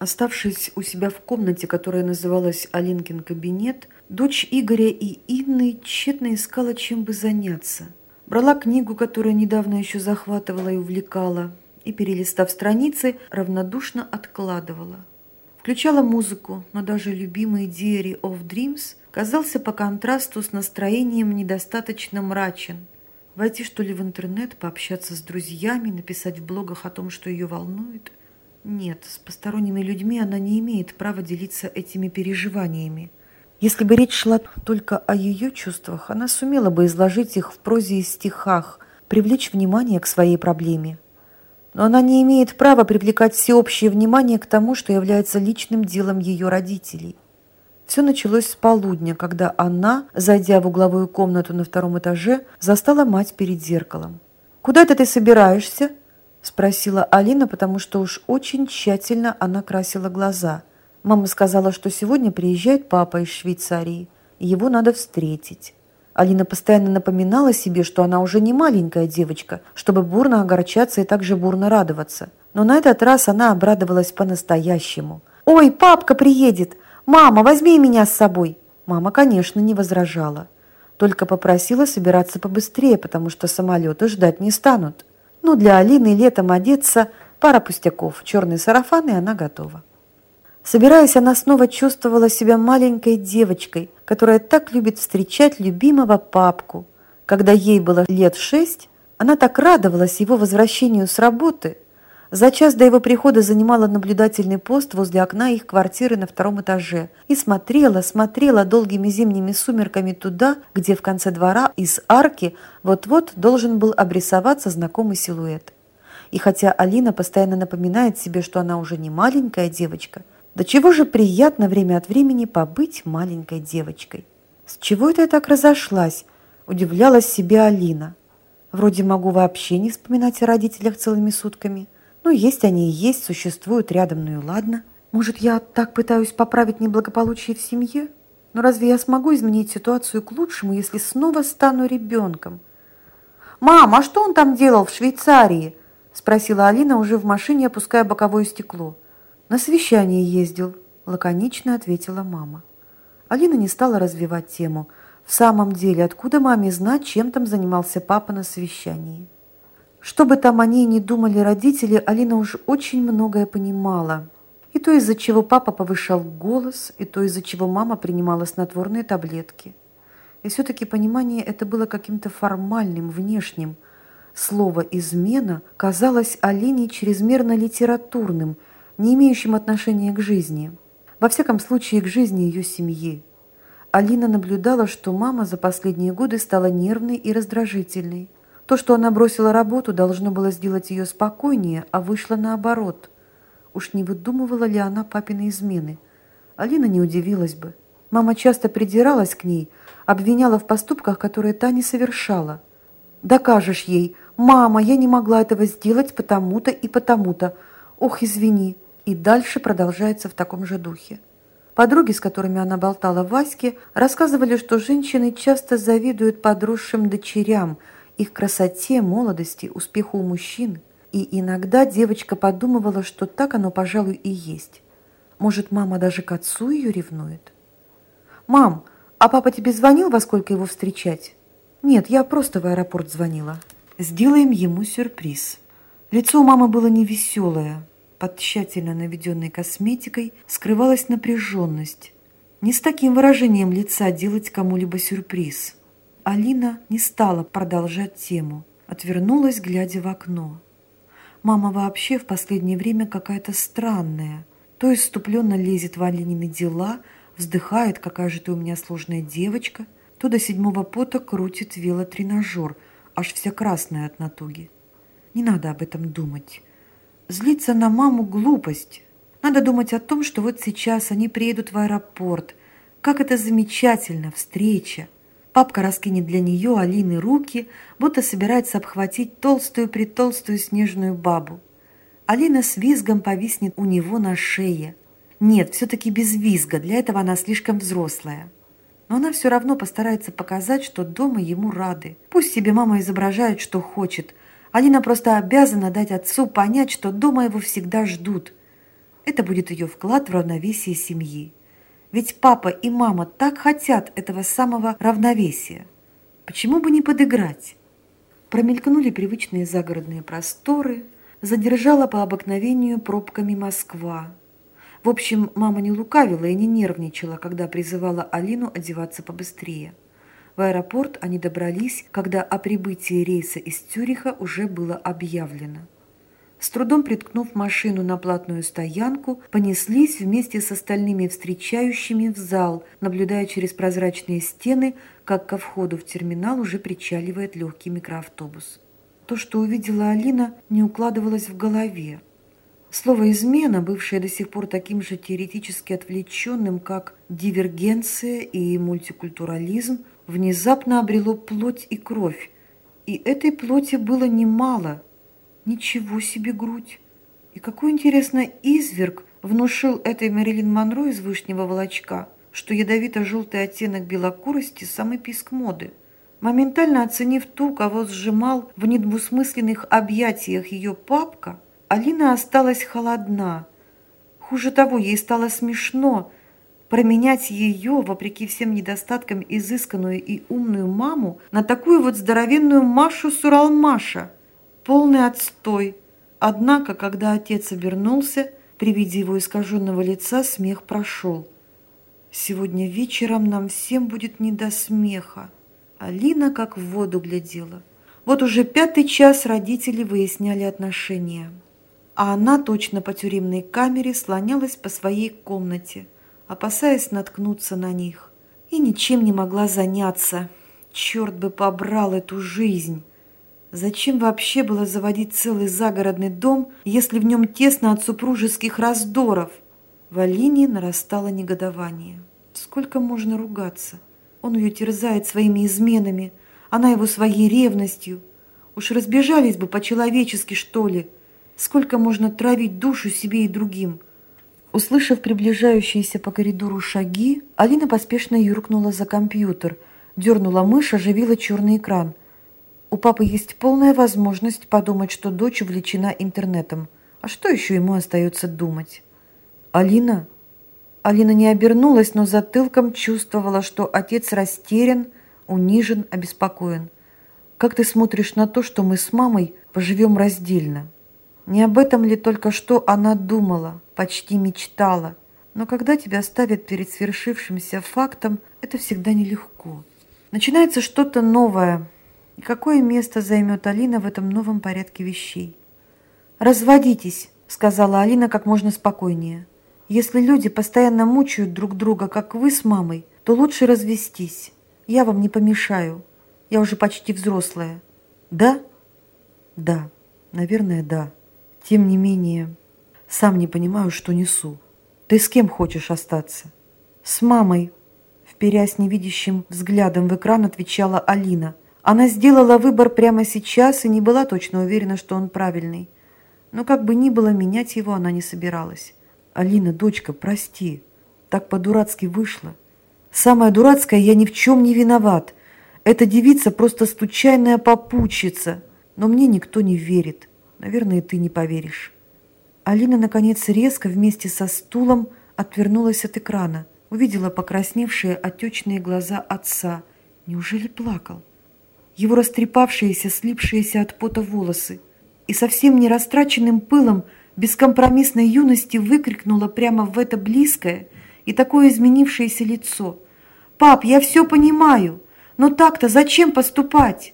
Оставшись у себя в комнате, которая называлась Алинкин кабинет, дочь Игоря и Инны тщетно искала, чем бы заняться. Брала книгу, которая недавно еще захватывала и увлекала, и, перелистав страницы, равнодушно откладывала. Включала музыку, но даже любимый Diary of Dreams казался по контрасту с настроением недостаточно мрачен. Войти, что ли, в интернет, пообщаться с друзьями, написать в блогах о том, что ее волнует – нет, с посторонними людьми она не имеет права делиться этими переживаниями. Если бы речь шла только о ее чувствах, она сумела бы изложить их в прозе и стихах, привлечь внимание к своей проблеме. Но она не имеет права привлекать всеобщее внимание к тому, что является личным делом ее родителей. Все началось с полудня, когда она, зайдя в угловую комнату на втором этаже, застала мать перед зеркалом. «Куда это ты собираешься?» – спросила Алина, потому что уж очень тщательно она красила глаза. Мама сказала, что сегодня приезжает папа из Швейцарии, его надо встретить. Алина постоянно напоминала себе, что она уже не маленькая девочка, чтобы бурно огорчаться и также бурно радоваться. Но на этот раз она обрадовалась по-настоящему. «Ой, папка приедет! Мама, возьми меня с собой!» Мама, конечно, не возражала. Только попросила собираться побыстрее, потому что самолеты ждать не станут. Ну, для Алины летом одеться пара пустяков, черный сарафан, и она готова. Собираясь, она снова чувствовала себя маленькой девочкой, которая так любит встречать любимого папку. Когда ей было лет шесть, она так радовалась его возвращению с работы. За час до его прихода занимала наблюдательный пост возле окна их квартиры на втором этаже и смотрела, смотрела долгими зимними сумерками туда, где в конце двора из арки вот-вот должен был обрисоваться знакомый силуэт. И хотя Алина постоянно напоминает себе, что она уже не маленькая девочка, до чего же приятно время от времени побыть маленькой девочкой. С чего это я так разошлась? Удивлялась себе Алина. Вроде могу вообще не вспоминать о родителях целыми сутками – ну, есть они и есть, существуют рядом, ну и ладно. Может, я так пытаюсь поправить неблагополучие в семье? Но разве я смогу изменить ситуацию к лучшему, если снова стану ребенком? «Мам, а что он там делал в Швейцарии?» – спросила Алина уже в машине, опуская боковое стекло. «На совещание ездил», – лаконично ответила мама. Алина не стала развивать тему. В самом деле, откуда маме знать, чем там занимался папа на совещании? Что бы там о ней ни думали родители, Алина уж очень многое понимала. И то, из-за чего папа повышал голос, и то, из-за чего мама принимала снотворные таблетки. И все-таки понимание это было каким-то формальным, внешним. Слово «измена» казалось Алине чрезмерно литературным, не имеющим отношения к жизни. Во всяком случае, к жизни ее семьи. Алина наблюдала, что мама за последние годы стала нервной и раздражительной. То, что она бросила работу, должно было сделать ее спокойнее, а вышло наоборот. Уж не выдумывала ли она папины измены? Алина не удивилась бы. Мама часто придиралась к ней, обвиняла в поступках, которые та не совершала. «Докажешь ей, мама, я не могла этого сделать потому-то и потому-то. Ох, извини». И дальше продолжается в таком же духе. Подруги, с которыми она болтала Ваське, рассказывали, что женщины часто завидуют подросшим дочерям – их красоте, молодости, успеху у мужчин. И иногда девочка подумывала, что так оно, пожалуй, и есть. Может, мама даже к отцу ее ревнует? «Мам, а папа тебе звонил, во сколько его встречать?» «Нет, я просто в аэропорт звонила». «Сделаем ему сюрприз». Лицо у мамы было невеселое. Под тщательно наведенной косметикой скрывалась напряженность. Не с таким выражением лица делать кому-либо сюрприз – Алина не стала продолжать тему, отвернулась, глядя в окно. Мама вообще в последнее время какая-то странная. То иступленно лезет в Алинины дела, вздыхает, какая же ты у меня сложная девочка, то до седьмого пота крутит велотренажер, аж вся красная от натуги. Не надо об этом думать. Злиться на маму – глупость. Надо думать о том, что вот сейчас они приедут в аэропорт. Как это замечательно, встреча. Папка раскинет для нее, Алины, руки, будто собирается обхватить толстую-притолстую снежную бабу. Алина с визгом повиснет у него на шее. Нет, все-таки без визга, для этого она слишком взрослая. Но она все равно постарается показать, что дома ему рады. Пусть себе мама изображает, что хочет. Алина просто обязана дать отцу понять, что дома его всегда ждут. Это будет ее вклад в равновесие семьи. Ведь папа и мама так хотят этого самого равновесия. Почему бы не подыграть? Промелькнули привычные загородные просторы, задержала по обыкновению пробками Москва. В общем, мама не лукавила и не нервничала, когда призывала Алину одеваться побыстрее. В аэропорт они добрались, когда о прибытии рейса из Цюриха уже было объявлено. С трудом приткнув машину на платную стоянку, понеслись вместе с остальными встречающими в зал, наблюдая через прозрачные стены, как ко входу в терминал уже причаливает легкий микроавтобус. То, что увидела Алина, не укладывалось в голове. Слово «измена», бывшее до сих пор таким же теоретически отвлеченным, как дивергенция и мультикультурализм, внезапно обрело плоть и кровь. И этой плоти было немало – Ничего себе грудь! И какой, интересно, изверг внушил этой Мэрилин Монро из вышнего волочка, что ядовито-желтый оттенок белокурости – самый писк моды. Моментально оценив ту, кого сжимал в недвусмысленных объятиях ее папка, Алина осталась холодна. Хуже того, ей стало смешно променять ее, вопреки всем недостаткам, изысканную и умную маму на такую вот здоровенную Машу Суралмаша – Полный отстой. Однако, когда отец обернулся, при виде его искаженного лица смех прошел. Сегодня вечером нам всем будет не до смеха. Алина как в воду глядела. Вот уже пятый час родители выясняли отношения. А она точно по тюремной камере слонялась по своей комнате, опасаясь наткнуться на них. И ничем не могла заняться. Черт бы побрал эту жизнь! Зачем вообще было заводить целый загородный дом, если в нем тесно от супружеских раздоров? В Алине нарастало негодование. Сколько можно ругаться? Он ее терзает своими изменами, она его своей ревностью. Уж разбежались бы по-человечески, что ли. Сколько можно травить душу себе и другим? Услышав приближающиеся по коридору шаги, Алина поспешно юркнула за компьютер, дернула мышь, оживила черный экран – у папы есть полная возможность подумать, что дочь увлечена интернетом. А что еще ему остается думать? Алина? Алина не обернулась, но затылком чувствовала, что отец растерян, унижен, обеспокоен. Как ты смотришь на то, что мы с мамой поживем раздельно? Не об этом ли только что она думала, почти мечтала? Но когда тебя ставят перед свершившимся фактом, это всегда нелегко. Начинается что-то новое – и какое место займет Алина в этом новом порядке вещей? «Разводитесь», — сказала Алина как можно спокойнее. «Если люди постоянно мучают друг друга, как вы с мамой, то лучше развестись. Я вам не помешаю. Я уже почти взрослая». «Да?» «Да, наверное, да. Тем не менее, сам не понимаю, что несу. Ты с кем хочешь остаться?» «С мамой», — вперясь невидящим взглядом в экран, отвечала Алина — она сделала выбор прямо сейчас и не была точно уверена, что он правильный. Но как бы ни было, менять его она не собиралась. «Алина, дочка, прости. Так по-дурацки вышло. Самое дурацкое, я ни в чем не виноват. Эта девица просто случайная попутчица. Но мне никто не верит. Наверное, ты не поверишь». Алина, наконец, резко вместе со стулом отвернулась от экрана. Увидела покрасневшие отечные глаза отца. Неужели плакал? Его растрепавшиеся, слипшиеся от пота волосы, и совсем не растраченным пылом бескомпромиссной юности выкрикнула прямо в это близкое и такое изменившееся лицо. «Пап, я все понимаю, но так-то зачем поступать?»